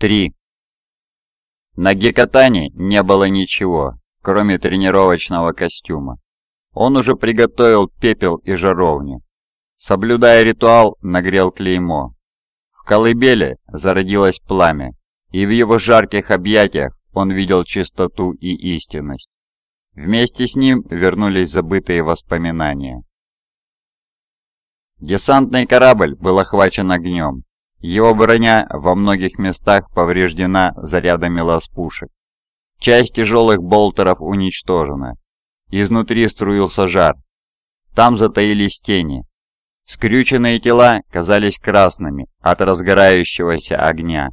3. На Гекатане не было ничего, кроме тренировочного костюма. Он уже приготовил пепел и жаровню. Соблюдая ритуал, нагрел клеймо. В колыбели зародилось пламя, и в его жарких объятиях он видел чистоту и истинность. Вместе с ним вернулись забытые воспоминания. Десантный корабль был охвачен огнем. Его броня во многих местах повреждена зарядами лаз-пушек. Часть тяжелых болтеров уничтожена. Изнутри струился жар. Там затаились тени. Скрюченные тела казались красными от разгорающегося огня.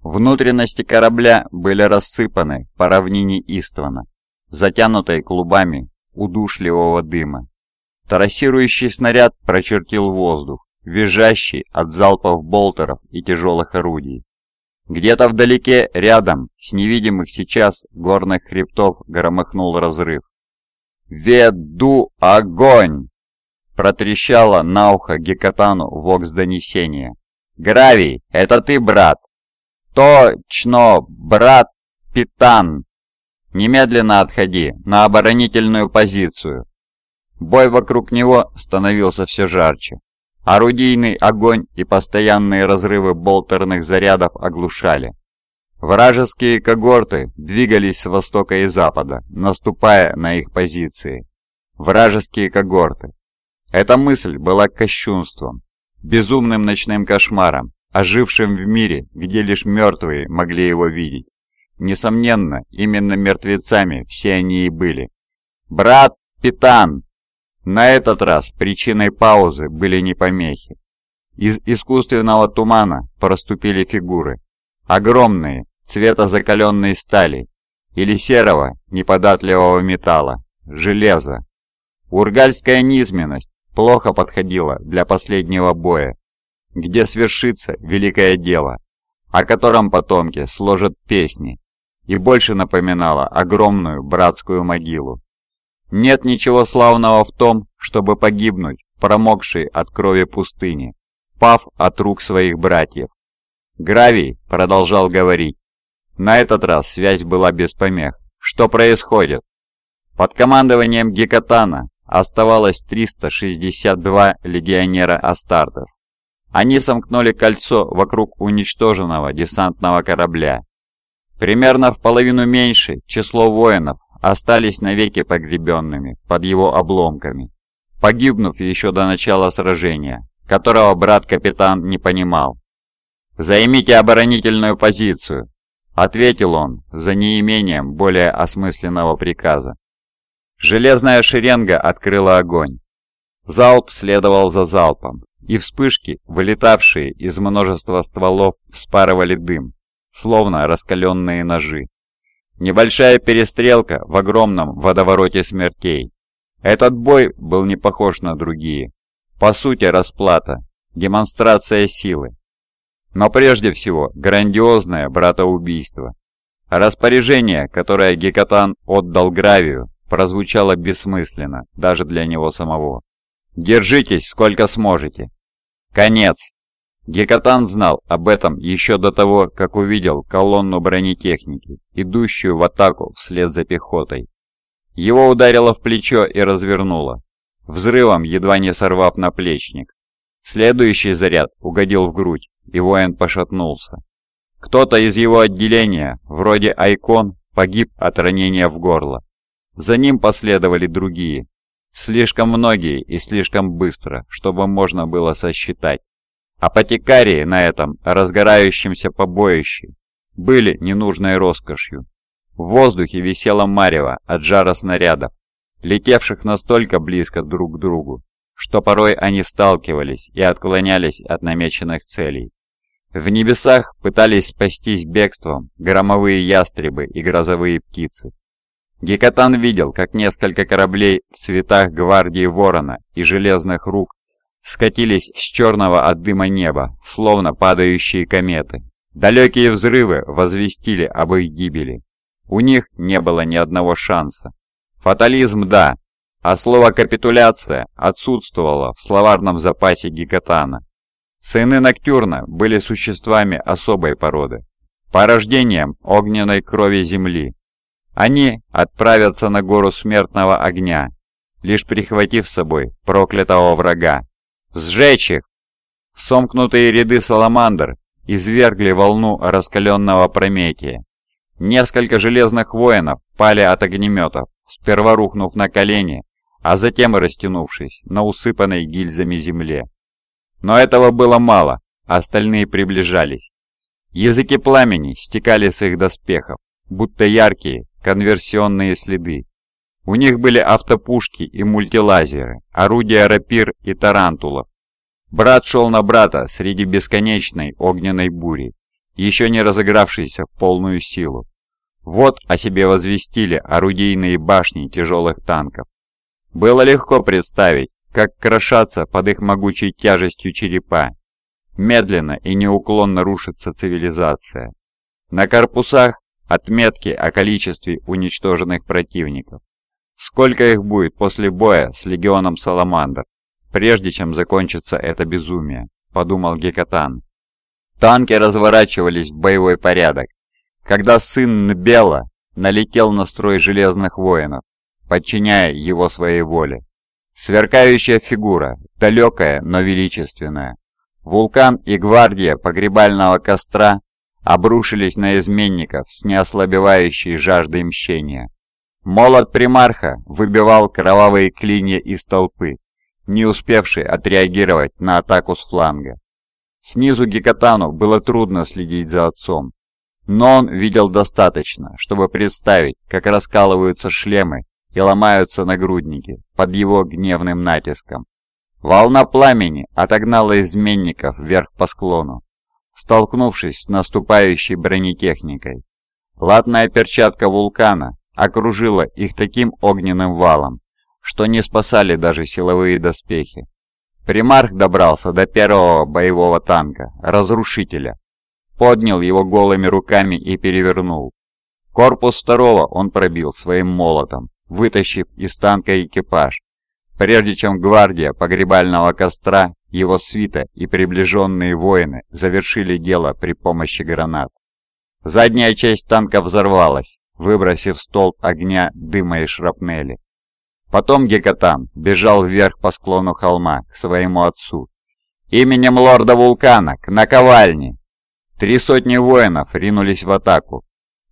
Внутренности корабля были рассыпаны по равнине Иствана, затянутой клубами удушливого дыма. Трассирующий снаряд прочертил воздух, визжащий от залпов болтеров и тяжелых орудий. Где-то вдалеке, рядом, с невидимых сейчас горных хребтов громыхнул разрыв. «Веду огонь!» Протрещало на ухо Гекатану вокс донесения. «Гравий, это ты, брат?» «Точно, брат Питан!» «Немедленно отходи, на оборонительную позицию!» Бой вокруг него становился все жарче. Орудийный огонь и постоянные разрывы болтерных зарядов оглушали. Вражеские когорты двигались с востока и запада, наступая на их позиции. Вражеские когорты. Эта мысль была кощунством, безумным ночным кошмаром, ожившим в мире, где лишь мертвые могли его видеть. Несомненно, именно мертвецами все они и были. «Брат Питан!» На этот раз причиной паузы были не помехи. Из искусственного тумана проступили фигуры. Огромные, цвета закаленной стали или серого, неподатливого металла, железа. Ургальская низменность плохо подходила для последнего боя, где свершится великое дело, о котором потомки сложат песни, и больше напоминала огромную братскую могилу. Нет ничего славного в том, чтобы погибнуть в промокшей от крови пустыне, пав от рук своих братьев. Гравий продолжал говорить. На этот раз связь была без помех. Что происходит? Под командованием Гекатана оставалось 362 легионера Астартес. Они сомкнули кольцо вокруг уничтоженного десантного корабля. Примерно в половину меньше число воинов остались навеки погребенными под его обломками, погибнув еще до начала сражения, которого брат-капитан не понимал. «Займите оборонительную позицию», — ответил он за неимением более осмысленного приказа. Железная шеренга открыла огонь. Залп следовал за залпом, и вспышки, вылетавшие из множества стволов, вспарывали дым, словно раскаленные ножи. Небольшая перестрелка в огромном водовороте смертей. Этот бой был не похож на другие. По сути, расплата, демонстрация силы. Но прежде всего, грандиозное братоубийство. Распоряжение, которое Гекатан отдал Гравию, прозвучало бессмысленно, даже для него самого. «Держитесь, сколько сможете!» «Конец!» Гекатан знал об этом еще до того, как увидел колонну бронетехники, идущую в атаку вслед за пехотой. Его ударило в плечо и развернуло, взрывом едва не сорвав наплечник. Следующий заряд угодил в грудь, и воин пошатнулся. Кто-то из его отделения, вроде Айкон, погиб от ранения в горло. За ним последовали другие, слишком многие и слишком быстро, чтобы можно было сосчитать. Апотекарии на этом разгорающемся побоище были ненужной роскошью. В воздухе висело марево от жара снарядов, летевших настолько близко друг к другу, что порой они сталкивались и отклонялись от намеченных целей. В небесах пытались спастись бегством громовые ястребы и грозовые птицы. Гекатан видел, как несколько кораблей в цветах гвардии ворона и железных рук скатились с черного от дыма неба, словно падающие кометы. Далекие взрывы возвестили об их гибели. У них не было ни одного шанса. Фатализм – да, а слово «капитуляция» отсутствовало в словарном запасе Гекатана. Сыны Ноктюрна были существами особой породы. порождением огненной крови земли. Они отправятся на гору смертного огня, лишь прихватив с собой проклятого врага. Сжечь их! Сомкнутые ряды саламандр извергли волну раскаленного Прометия. Несколько железных воинов пали от огнеметов, сперва рухнув на колени, а затем растянувшись на усыпанной гильзами земле. Но этого было мало, остальные приближались. Языки пламени стекали с их доспехов, будто яркие конверсионные следы. У них были автопушки и мультилазеры, орудия рапир и тарантулов. Брат шел на брата среди бесконечной огненной бури, еще не разыгравшейся в полную силу. Вот о себе возвестили орудийные башни тяжелых танков. Было легко представить, как крошатся под их могучей тяжестью черепа. Медленно и неуклонно рушится цивилизация. На корпусах отметки о количестве уничтоженных противников. Сколько их будет после боя с легионом Саламандр, прежде чем закончится это безумие, подумал Гекатан. Танки разворачивались в боевой порядок, когда сын Нбела налетел на строй железных воинов, подчиняя его своей воле. Сверкающая фигура, далекая, но величественная. Вулкан и гвардия погребального костра обрушились на изменников с неослабевающей жаждой мщения. Молот примарха выбивал кровавые клинья из толпы, не успевший отреагировать на атаку с фланга. Снизу Гекатану было трудно следить за отцом, но он видел достаточно, чтобы представить, как раскалываются шлемы и ломаются нагрудники под его гневным натиском. Волна пламени отогнала изменников вверх по склону, столкнувшись с наступающей бронетехникой. Латная перчатка вулкана окружила их таким огненным валом, что не спасали даже силовые доспехи. Примарх добрался до первого боевого танка, разрушителя, поднял его голыми руками и перевернул. Корпус второго он пробил своим молотом, вытащив из танка экипаж, прежде чем гвардия погребального костра его свита и приближенные воины завершили дело при помощи гранат. Задняя часть танка взорвалась, выбросив столб огня, дыма и шрапнели. Потом Гекатан бежал вверх по склону холма к своему отцу. «Именем лорда Вулкана, к наковальне!» Три сотни воинов ринулись в атаку.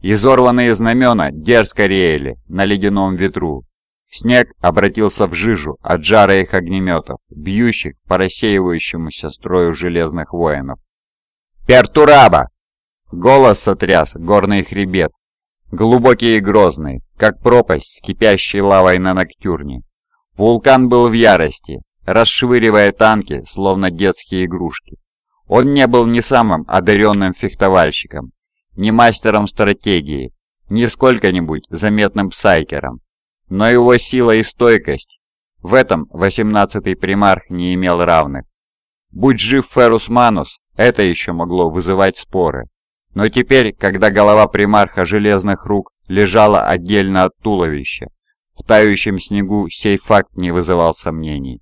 Изорванные знамена дерзко реяли на ледяном ветру, Снег обратился в жижу от жара их огнеметов, бьющих по рассеивающемуся строю железных воинов. «Пертураба!» Голос сотряс горный хребет, глубокий и грозный, как пропасть с кипящей лавой на ноктюрне. Вулкан был в ярости, расшвыривая танки, словно детские игрушки. Он не был ни самым одаренным фехтовальщиком, ни мастером стратегии, ни сколько-нибудь заметным псайкером, но его сила и стойкость в этом восемнадцатый примарх не имел равных. Будь жив Ферус Манус, это еще могло вызывать споры. Но теперь, когда голова примарха железных рук лежала отдельно от туловища, в тающем снегу сей факт не вызывал сомнений.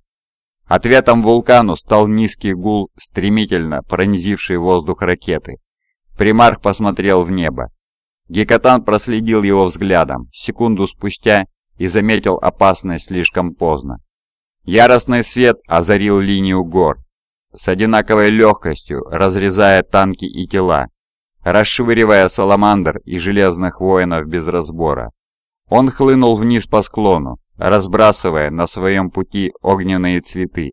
Ответом вулкану стал низкий гул, стремительно пронзивший воздух ракеты. Примарх посмотрел в небо. Гекатан проследил его взглядом. Секунду спустя и заметил опасность слишком поздно. Яростный свет озарил линию гор, с одинаковой легкостью разрезая танки и тела, расшвыривая саламандр и железных воинов без разбора. Он хлынул вниз по склону, разбрасывая на своем пути огненные цветы,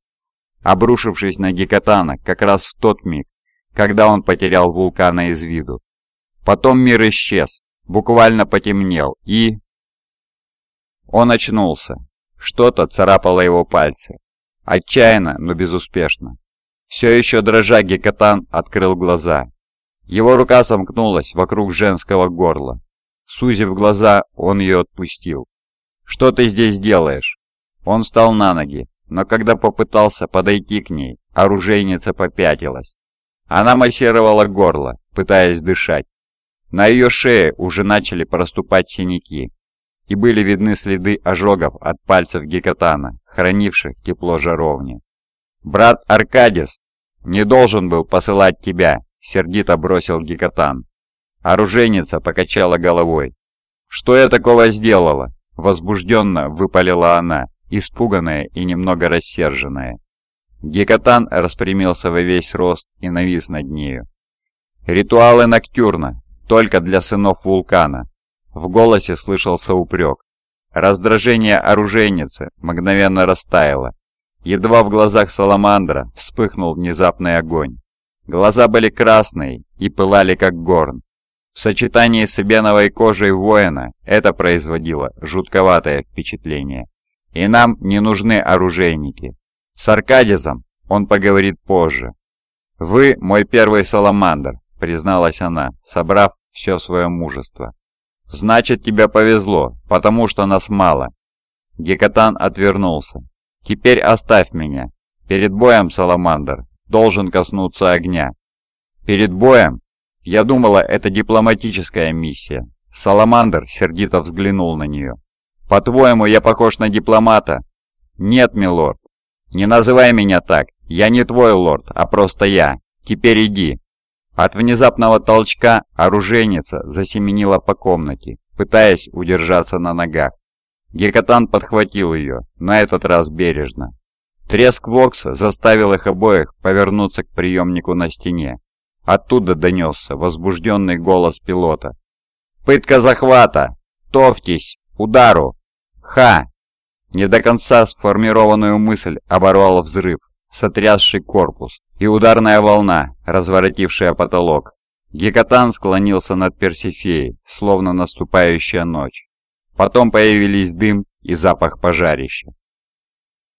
обрушившись на Гекатана как раз в тот миг, когда он потерял вулкана из виду. Потом мир исчез, буквально потемнел и, он очнулся. Что-то царапало его пальцы. Отчаянно, но безуспешно. Все еще дрожа Гекатан открыл глаза. Его рука сомкнулась вокруг женского горла. Сузив глаза, он ее отпустил. «Что ты здесь делаешь?» Он встал на ноги, но когда попытался подойти к ней, оружейница попятилась. Она массировала горло, пытаясь дышать. На ее шее уже начали проступать синяки и были видны следы ожогов от пальцев Гекатана, хранивших тепло жаровни. «Брат Аркадис не должен был посылать тебя», — сердито бросил Гекатан. Оружейница покачала головой. «Что я такого сделала?» Возбужденно выпалила она, испуганная и немного рассерженная. Гекатан распрямился во весь рост и навис над нею. «Ритуалы Ноктюрна, только для сынов вулкана!» В голосе слышался упрек. Раздражение оружейницы мгновенно растаяло. Едва в глазах Саламандра вспыхнул внезапный огонь. Глаза были красные и пылали как горн. В сочетании с эбеновой кожей воина это производило жутковатое впечатление. И нам не нужны оружейники. С Аркадизом он поговорит позже. «Вы мой первый саламандр», — призналась она, собрав все свое мужество. «Значит, тебе повезло, потому что нас мало». Гекатан отвернулся. «Теперь оставь меня. Перед боем, Саламандр, должен коснуться огня». «Перед боем?» Я думала, это дипломатическая миссия. Саламандр сердито взглянул на нее. «По-твоему, я похож на дипломата?» «Нет, милорд. Не называй меня так. Я не твой лорд, а просто я. Теперь иди». От внезапного толчка оружейница засеменила по комнате, пытаясь удержаться на ногах. Гекатан подхватил ее, на этот раз бережно. Треск Вокса заставил их обоих повернуться к приемнику на стене. Оттуда донесся возбужденный голос пилота. «Пытка захвата! Товтесь! Удару! Ха!» Не до конца сформированную мысль оборвал взрыв, сотрясший корпус, и ударная волна, разворотившая потолок. Гекатан склонился над Персифеей, словно наступающая ночь. Потом появились дым и запах пожарища.